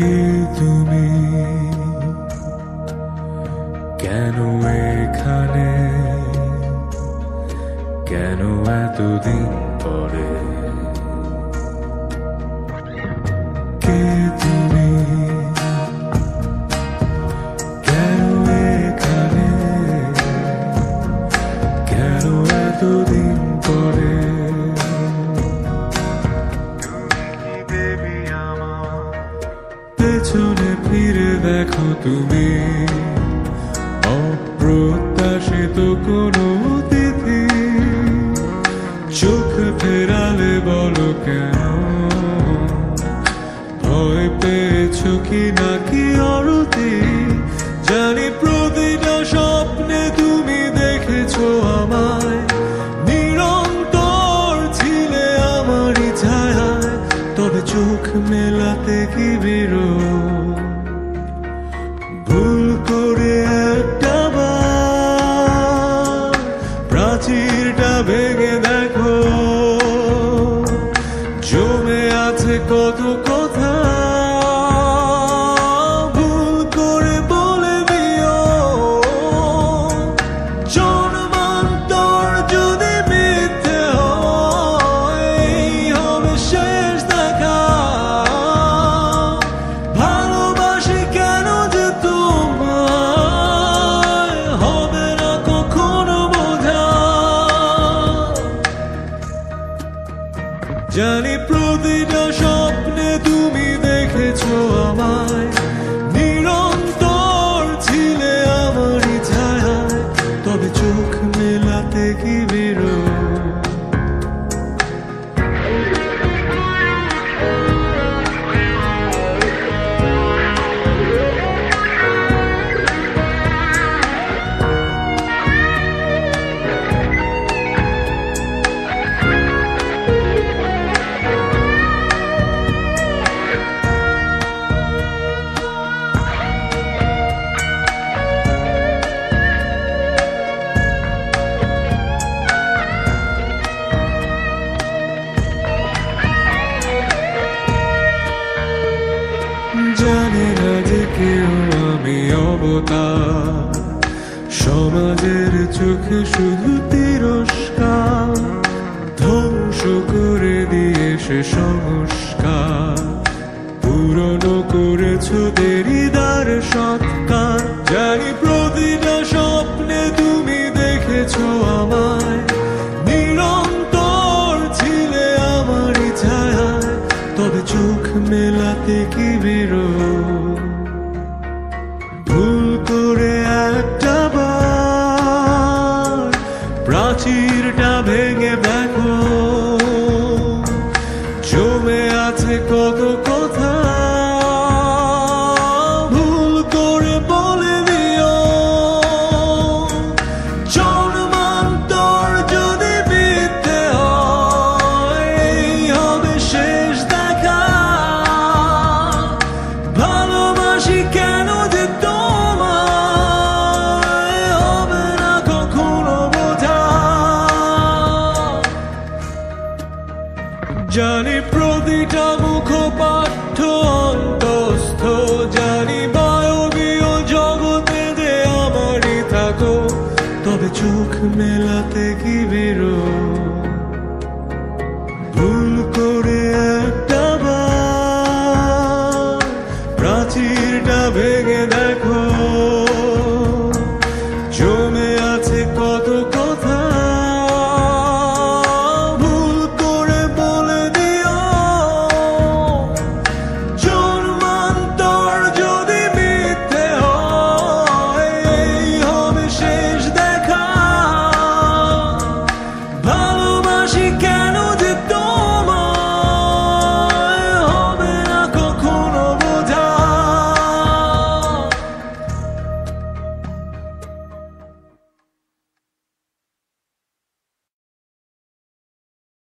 কে তুমি? কেন এখানে? কেন এতদিন পরে? কে তুমি? কেন এখানে? কেন এতদিন পেছনে ফিরে দেখো তুমি। অপ্রত্যাশিত কোনো অতিথি। চোখ ফেরালে বলো কেন? ভয় পেয়েছ কি চোখ মেলাতে কি বেরো কি বেরো জানে না যে কেউ আমি অবতার সমাজের চোখে শুধু তিরস্কার। ধ্বংস করে দিয়ে সে সংস্কার। পুরনো করেছ দেরিদার সৎকার। জানি প্রতিটা স্বপ্নে তুমি দেখেছ আমায়। নিরন্তর ছিলে আমারই ছায়ায়। তবে চোখ মেলাতে কি বেরো ভুল করে একটা প্রাচীরটা ভেঙে দেখো মেলাতে